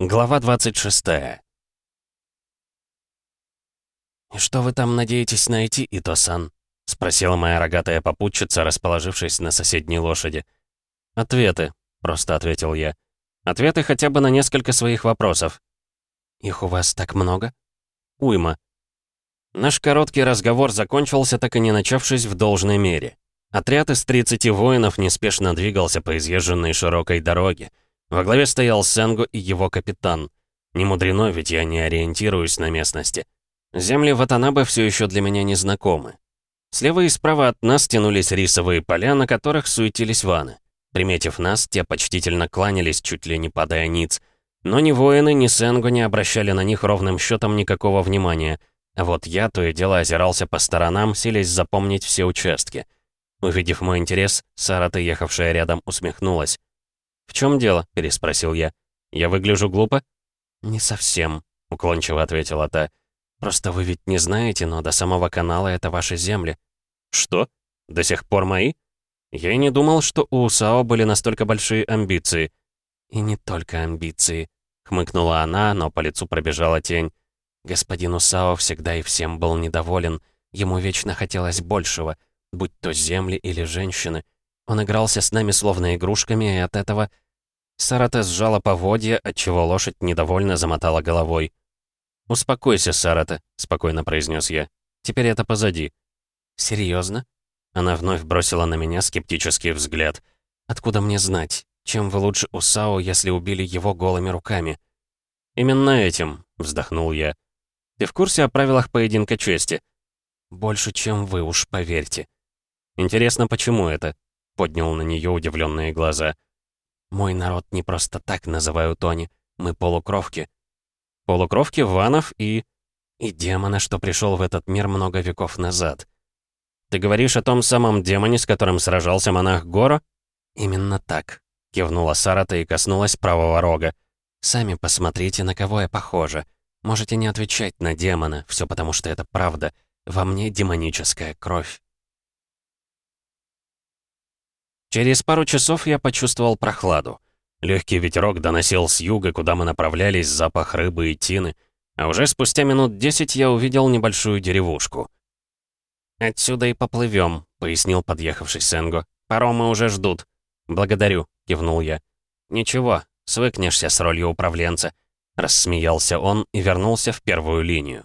Глава 26 «И что вы там надеетесь найти, Ито-сан?» — спросила моя рогатая попутчица, расположившись на соседней лошади. «Ответы», — просто ответил я. «Ответы хотя бы на несколько своих вопросов». «Их у вас так много?» «Уйма». Наш короткий разговор закончился, так и не начавшись в должной мере. Отряд из 30 воинов неспешно двигался по изъезженной широкой дороге. Во главе стоял Сенгу и его капитан. Не мудрено, ведь я не ориентируюсь на местности. Земли Ватанабе все еще для меня не знакомы. Слева и справа от нас тянулись рисовые поля, на которых суетились ваны. Приметив нас, те почтительно кланялись, чуть ли не падая ниц. Но ни воины, ни Сенгу не обращали на них ровным счетом никакого внимания. А вот я то и дело озирался по сторонам, силясь запомнить все участки. Увидев мой интерес, Сарата, ехавшая рядом, усмехнулась. «В чем дело?» — переспросил я. «Я выгляжу глупо?» «Не совсем», — уклончиво ответила та. «Просто вы ведь не знаете, но до самого канала это ваши земли». «Что? До сих пор мои?» Я и не думал, что у Усао были настолько большие амбиции. «И не только амбиции», — хмыкнула она, но по лицу пробежала тень. Господин Усао всегда и всем был недоволен. Ему вечно хотелось большего, будь то земли или женщины. Он игрался с нами словно игрушками, и от этого... Сарата сжала поводья, отчего лошадь недовольно замотала головой. «Успокойся, Сарата», — спокойно произнес я. «Теперь это позади». «Серьезно?» Она вновь бросила на меня скептический взгляд. «Откуда мне знать? Чем вы лучше Усао, если убили его голыми руками?» «Именно этим», — вздохнул я. «Ты в курсе о правилах поединка чести?» «Больше, чем вы, уж поверьте». «Интересно, почему это?» — поднял на нее удивленные глаза. «Мой народ не просто так называю Тони. Мы полукровки». «Полукровки, ванов и...» «И демона, что пришел в этот мир много веков назад». «Ты говоришь о том самом демоне, с которым сражался монах Гора?» «Именно так», — кивнула Сарата и коснулась правого рога. «Сами посмотрите, на кого я похожа. Можете не отвечать на демона, все потому что это правда. Во мне демоническая кровь». Через пару часов я почувствовал прохладу. Легкий ветерок доносил с юга, куда мы направлялись, запах рыбы и тины. А уже спустя минут десять я увидел небольшую деревушку. «Отсюда и поплывем», — пояснил подъехавший Сенго. «Паромы уже ждут». «Благодарю», — кивнул я. «Ничего, свыкнешься с ролью управленца», — рассмеялся он и вернулся в первую линию.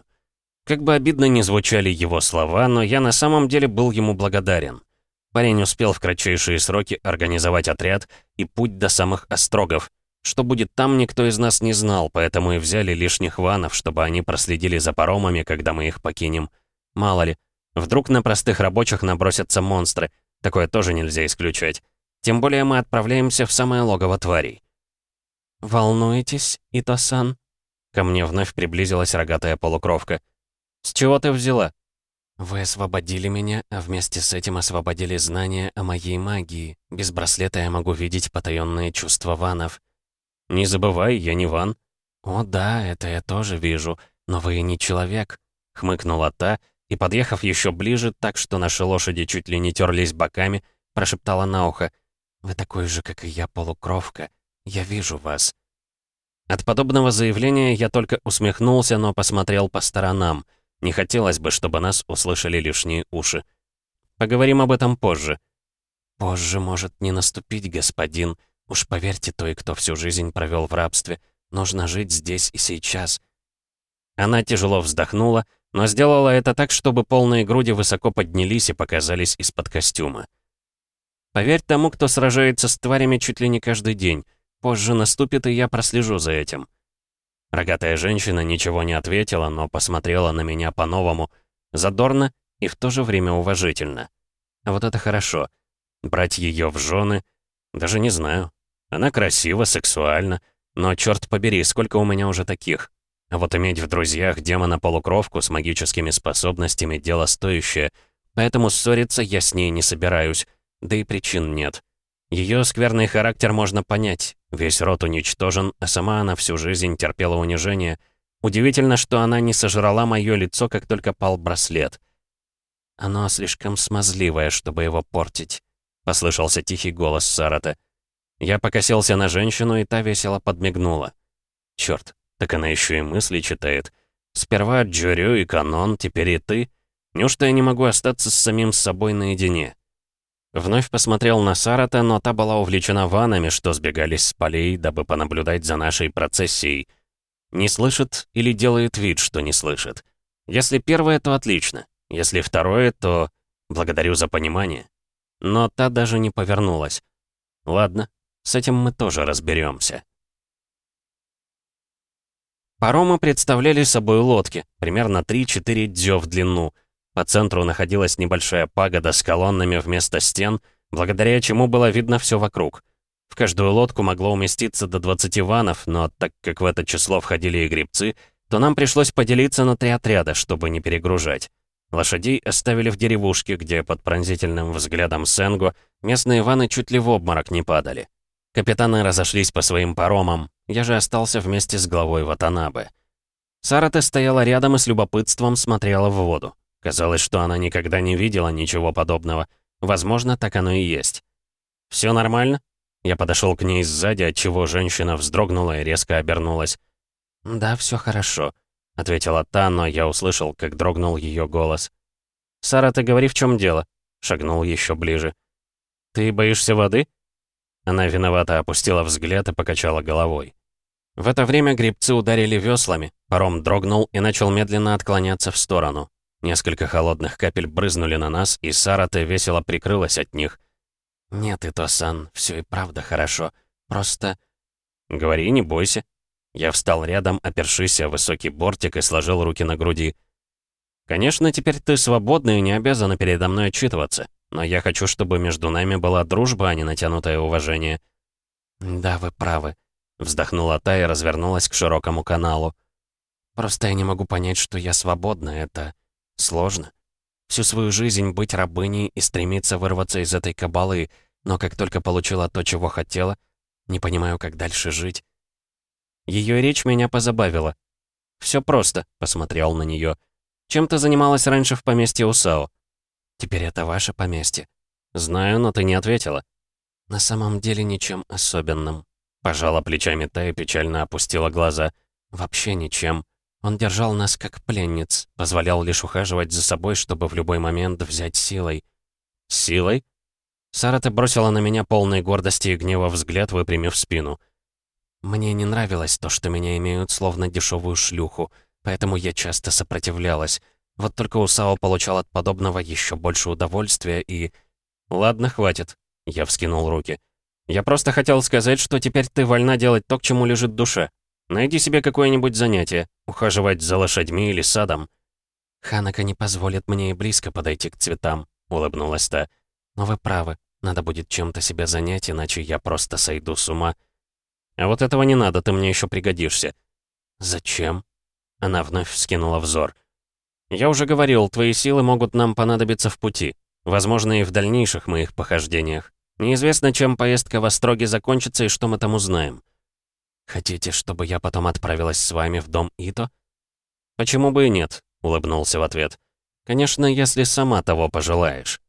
Как бы обидно ни звучали его слова, но я на самом деле был ему благодарен. Парень успел в кратчайшие сроки организовать отряд и путь до самых острогов. Что будет там, никто из нас не знал, поэтому и взяли лишних ванов, чтобы они проследили за паромами, когда мы их покинем. Мало ли, вдруг на простых рабочих набросятся монстры. Такое тоже нельзя исключать. Тем более мы отправляемся в самое логово тварей. «Волнуетесь, Ито-сан?» Ко мне вновь приблизилась рогатая полукровка. «С чего ты взяла?» «Вы освободили меня, а вместе с этим освободили знания о моей магии. Без браслета я могу видеть потаённые чувства ванов». «Не забывай, я не ван». «О да, это я тоже вижу, но вы не человек», — хмыкнула та, и, подъехав еще ближе, так что наши лошади чуть ли не терлись боками, прошептала на ухо. «Вы такой же, как и я, полукровка. Я вижу вас». От подобного заявления я только усмехнулся, но посмотрел по сторонам — не хотелось бы, чтобы нас услышали лишние уши. Поговорим об этом позже. Позже может не наступить, господин. Уж поверьте той, кто всю жизнь провел в рабстве. Нужно жить здесь и сейчас. Она тяжело вздохнула, но сделала это так, чтобы полные груди высоко поднялись и показались из-под костюма. Поверь тому, кто сражается с тварями чуть ли не каждый день. Позже наступит, и я прослежу за этим. Рогатая женщина ничего не ответила, но посмотрела на меня по-новому, задорно и в то же время уважительно. Вот это хорошо. Брать ее в жены, даже не знаю. Она красива, сексуальна, но, черт побери, сколько у меня уже таких. А вот иметь в друзьях демона-полукровку с магическими способностями — дело стоящее, поэтому ссориться я с ней не собираюсь, да и причин нет. Ее скверный характер можно понять. Весь род уничтожен, а сама она всю жизнь терпела унижение. Удивительно, что она не сожрала мое лицо, как только пал браслет. «Оно слишком смазливое, чтобы его портить», — послышался тихий голос Сарата. Я покосился на женщину, и та весело подмигнула. Черт, так она еще и мысли читает. Сперва Джурю и Канон, теперь и ты. Неужто я не могу остаться с самим собой наедине? Вновь посмотрел на Сарата, но та была увлечена ванами, что сбегались с полей, дабы понаблюдать за нашей процессией. Не слышит или делает вид, что не слышит. Если первое, то отлично. Если второе, то благодарю за понимание. Но та даже не повернулась. Ладно, с этим мы тоже разберемся. Паромы представляли собой лодки, примерно 3-4 дзё в длину. По центру находилась небольшая пагода с колоннами вместо стен, благодаря чему было видно все вокруг. В каждую лодку могло уместиться до 20 ванов, но так как в это число входили и грибцы, то нам пришлось поделиться на три отряда, чтобы не перегружать. Лошадей оставили в деревушке, где под пронзительным взглядом Сенго местные ваны чуть ли в обморок не падали. Капитаны разошлись по своим паромам, я же остался вместе с главой Ватанабе. Сарате стояла рядом и с любопытством смотрела в воду. Казалось, что она никогда не видела ничего подобного. Возможно, так оно и есть. «Все нормально?» Я подошел к ней сзади, отчего женщина вздрогнула и резко обернулась. «Да, все хорошо», — ответила та, но я услышал, как дрогнул ее голос. «Сара, ты говори, в чем дело?» — шагнул еще ближе. «Ты боишься воды?» Она виновато опустила взгляд и покачала головой. В это время грибцы ударили веслами, паром дрогнул и начал медленно отклоняться в сторону. Несколько холодных капель брызнули на нас, и Сарата весело прикрылась от них. «Нет, Ито-сан, все и правда хорошо. Просто...» «Говори, не бойся». Я встал рядом, опершись о высокий бортик и сложил руки на груди. «Конечно, теперь ты свободна и не обязана передо мной отчитываться но я хочу, чтобы между нами была дружба, а не натянутое уважение». «Да, вы правы», — вздохнула та и развернулась к широкому каналу. «Просто я не могу понять, что я свободна, это сложно. Всю свою жизнь быть рабыней и стремиться вырваться из этой кабалы, но как только получила то, чего хотела, не понимаю, как дальше жить». Ее речь меня позабавила. Все просто», — посмотрел на нее. «Чем ты занималась раньше в поместье Усао?» Теперь это ваше поместье». «Знаю, но ты не ответила». «На самом деле ничем особенным». Пожала плечами та и печально опустила глаза. «Вообще ничем. Он держал нас как пленниц, позволял лишь ухаживать за собой, чтобы в любой момент взять силой». «Силой?» Сарата бросила на меня полной гордости и гнева взгляд, выпрямив спину. «Мне не нравилось то, что меня имеют словно дешевую шлюху, поэтому я часто сопротивлялась. Вот только Усао получал от подобного еще больше удовольствия и... «Ладно, хватит», — я вскинул руки. «Я просто хотел сказать, что теперь ты вольна делать то, к чему лежит душа. Найди себе какое-нибудь занятие, ухаживать за лошадьми или садом». «Ханака не позволит мне и близко подойти к цветам», — улыбнулась та. «Но вы правы, надо будет чем-то себя занять, иначе я просто сойду с ума». «А вот этого не надо, ты мне еще пригодишься». «Зачем?» Она вновь вскинула взор. «Я уже говорил, твои силы могут нам понадобиться в пути. Возможно, и в дальнейших моих похождениях. Неизвестно, чем поездка в Остроге закончится и что мы там узнаем». «Хотите, чтобы я потом отправилась с вами в дом Ито?» «Почему бы и нет?» — улыбнулся в ответ. «Конечно, если сама того пожелаешь».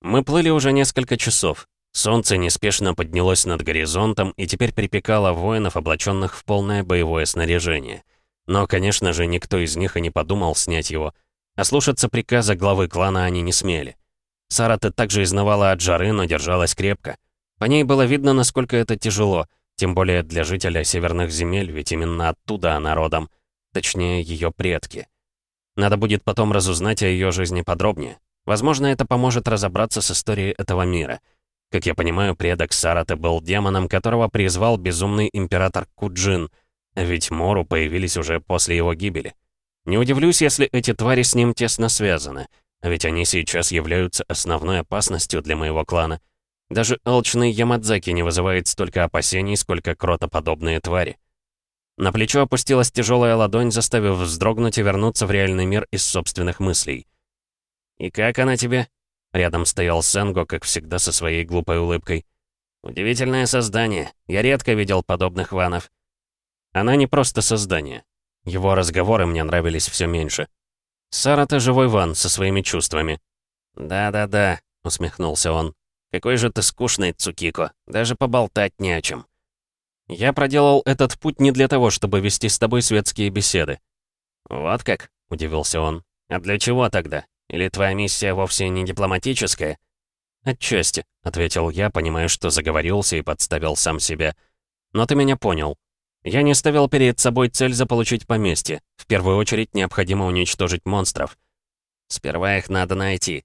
Мы плыли уже несколько часов. Солнце неспешно поднялось над горизонтом и теперь припекало воинов, облаченных в полное боевое снаряжение — но, конечно же, никто из них и не подумал снять его. А слушаться приказа главы клана они не смели. Сарата также изнавала от жары, но держалась крепко. По ней было видно, насколько это тяжело, тем более для жителя северных земель, ведь именно оттуда она родом. Точнее, ее предки. Надо будет потом разузнать о ее жизни подробнее. Возможно, это поможет разобраться с историей этого мира. Как я понимаю, предок Сараты был демоном, которого призвал безумный император Куджин — ведь Мору появились уже после его гибели. Не удивлюсь, если эти твари с ним тесно связаны, ведь они сейчас являются основной опасностью для моего клана. Даже алчный Ямадзаки не вызывает столько опасений, сколько кротоподобные твари. На плечо опустилась тяжелая ладонь, заставив вздрогнуть и вернуться в реальный мир из собственных мыслей. «И как она тебе?» Рядом стоял Сенго, как всегда, со своей глупой улыбкой. «Удивительное создание. Я редко видел подобных ванов. Она не просто создание. Его разговоры мне нравились все меньше. Сара, ты живой Ван со своими чувствами. «Да-да-да», — усмехнулся он. «Какой же ты скучный, Цукико. Даже поболтать не о чем». Я проделал этот путь не для того, чтобы вести с тобой светские беседы». «Вот как?» — удивился он. «А для чего тогда? Или твоя миссия вовсе не дипломатическая?» «Отчасти», — ответил я, понимая, что заговорился и подставил сам себя. «Но ты меня понял. Я не ставил перед собой цель заполучить поместье. В первую очередь необходимо уничтожить монстров. Сперва их надо найти.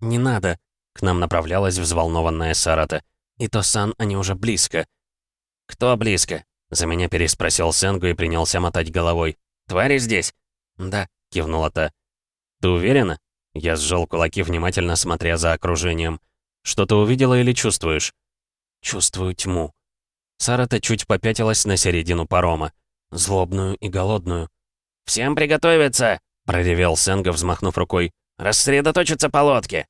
Не надо. К нам направлялась взволнованная Сарата. И то сан они уже близко. Кто близко? За меня переспросил Сенгу и принялся мотать головой. «Твари здесь?» «Да», — кивнула та. «Ты уверена?» Я сжал кулаки, внимательно смотря за окружением. «Что ты увидела или чувствуешь?» «Чувствую тьму», Сарата чуть попятилась на середину парома. Злобную и голодную. «Всем приготовиться!» — проревел Сенга, взмахнув рукой. «Рассредоточиться по лодке!»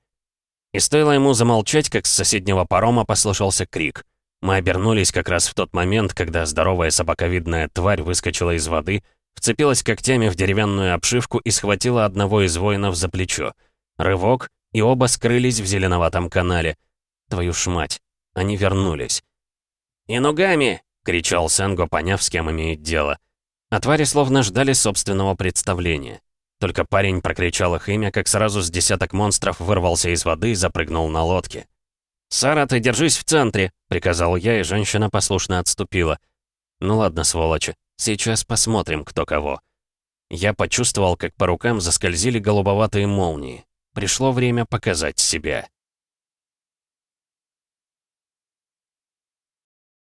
И стоило ему замолчать, как с соседнего парома послышался крик. Мы обернулись как раз в тот момент, когда здоровая собаковидная тварь выскочила из воды, вцепилась когтями в деревянную обшивку и схватила одного из воинов за плечо. Рывок, и оба скрылись в зеленоватом канале. Твою ж мать, они вернулись. «И ногами!» — кричал Сенго, поняв, с кем имеет дело. А твари словно ждали собственного представления. Только парень прокричал их имя, как сразу с десяток монстров вырвался из воды и запрыгнул на лодке. «Сара, ты держись в центре!» — приказал я, и женщина послушно отступила. «Ну ладно, сволочи, сейчас посмотрим, кто кого». Я почувствовал, как по рукам заскользили голубоватые молнии. Пришло время показать себя.